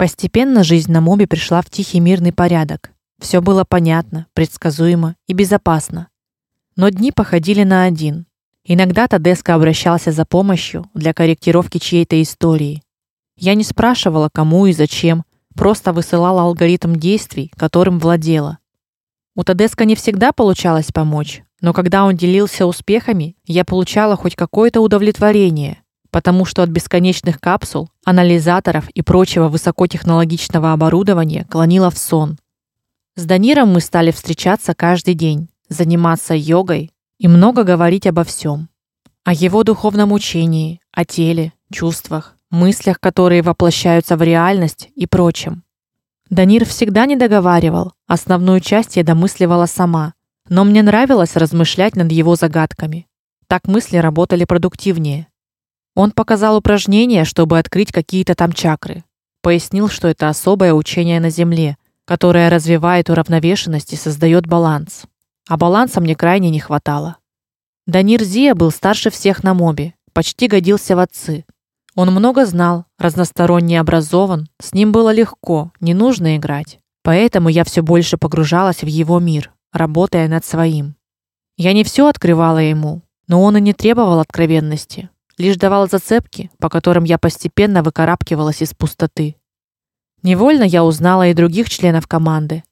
Постепенно жизнь на мобе пришла в тихий мирный порядок. Все было понятно, предсказуемо и безопасно. Но дни походили на один. Иногда Тадеска обращался за помощью для корректировки чьей-то истории. Я не спрашивала, кому и зачем, просто высылала алгоритм действий, которым владела. У Тадеска не всегда получалось помочь, но когда он делился успехами, я получала хоть какое-то удовлетворение, потому что от бесконечных капсул, анализаторов и прочего высокотехнологичного оборудования клонило в сон. С Даниром мы стали встречаться каждый день, заниматься йогой и много говорить обо всем: О его духовном учении, о теле, чувствах, мыслях, которые воплощаются в реальность и прочем. Данир всегда не договаривал, основную часть я домысливала сама, но мне нравилось размышлять над его загадками. Так мысли работали продуктивнее. Он показал упражнение, чтобы открыть какие-то там чакры. Пояснил, что это особое учение на земле, которое развивает уравновешенность и создает баланс. А баланса мне крайне не хватало. Данир Зия был старше всех на мобе, почти годился в отцы. Он много знал, разносторонне образован, с ним было легко, не нужно играть. Поэтому я все больше погружалась в его мир, работая над своим. Я не все открывала ему, но он и не требовал откровенности, лишь давал зацепки, по которым я постепенно выкарабкивалась из пустоты. Невольно я узнала и других членов команды.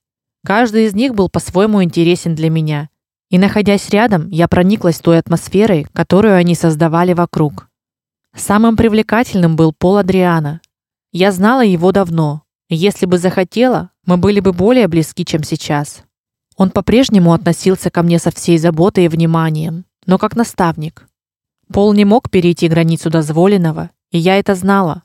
Каждый из них был по-своему интересен для меня, и находясь рядом, я прониклась той атмосферой, которую они создавали вокруг. Самым привлекательным был Пол Адриана. Я знала его давно. Если бы захотела, мы были бы более близки, чем сейчас. Он по-прежнему относился ко мне со всей заботой и вниманием, но как наставник. Пол не мог перейти границу дозволенного, и я это знала.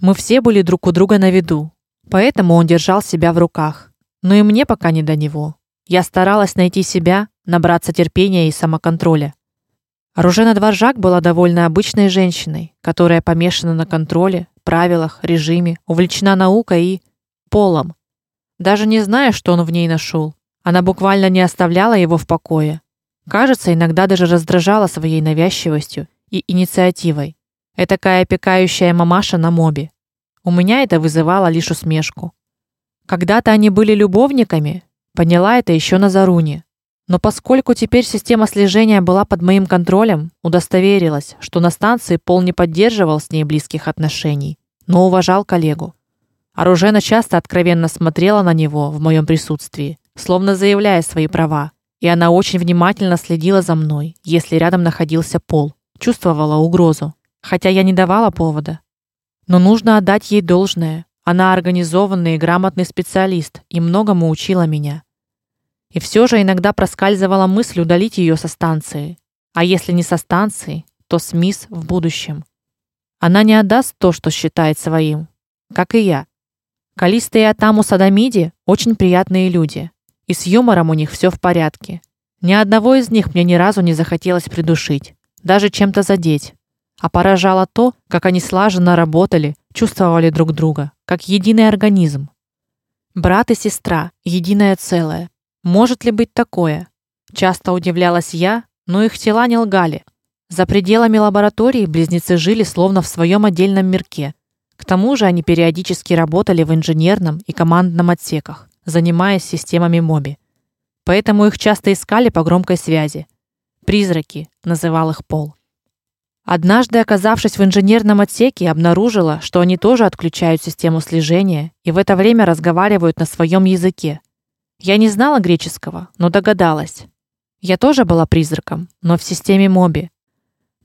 Мы все были друг у друга на виду, поэтому он держал себя в руках. Но и мне пока не до него. Я старалась найти себя, набраться терпения и самоконтроля. Ружена Дворжак была довольно обычной женщиной, которая помешана на контроле, правилах, режиме, увлечена наукой и полом. Даже не зная, что он в ней нашел, она буквально не оставляла его в покое. Кажется, иногда даже раздражала своей навязчивостью и инициативой. Этакая опекающая мамаша на мобе. У меня это вызывало лишь усмешку. Когда-то они были любовниками, поняла это еще на Заруне. Но поскольку теперь система слежения была под моим контролем, удостоверилась, что на станции Пол не поддерживал с ней близких отношений, но уважал коллегу. Оружена часто откровенно смотрела на него в моем присутствии, словно заявляя свои права, и она очень внимательно следила за мной, если рядом находился Пол, чувствовала угрозу, хотя я не давала повода. Но нужно отдать ей должное. Она организованный и грамотный специалист и многому учила меня. И все же иногда проскальзывала мысль удалить ее со станции. А если не со станции, то с мисс в будущем. Она не отдаст то, что считает своим, как и я. Калиста и Атаму Садамиди очень приятные люди, и с юмором у них все в порядке. Ни одного из них мне ни разу не захотелось придушить, даже чем-то задеть. А поражало то, как они слаженно работали, чувствовали друг друга, как единый организм. Брат и сестра, единое целое. Может ли быть такое? Часто удивлялась я, но их тела не лгали. За пределами лаборатории близнецы жили словно в своем отдельном мирке. К тому же они периодически работали в инженерном и командном отсеках, занимаясь системами МОБИ. Поэтому их часто искали по громкой связи. Призраки называл их Пол. Однажды, оказавшись в инженерном отсеке, обнаружила, что они тоже отключают систему слежения и в это время разговаривают на своем языке, я не знала греческого, но догадалась. Я тоже была призраком, но в системе Моби.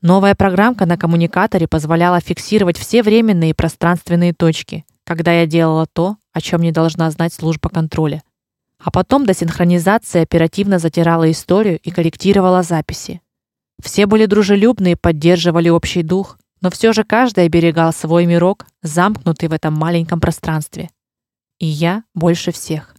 Новая программка на коммуникаторе позволяла фиксировать все временные и пространственные точки, когда я делала то, о чем не должна знать служба контроля. А потом до синхронизации оперативно затирала историю и корректировала записи. Все были дружелюбны и поддерживали общий дух, но все же каждый оберегал свой мирок, замкнутый в этом маленьком пространстве. И я больше всех.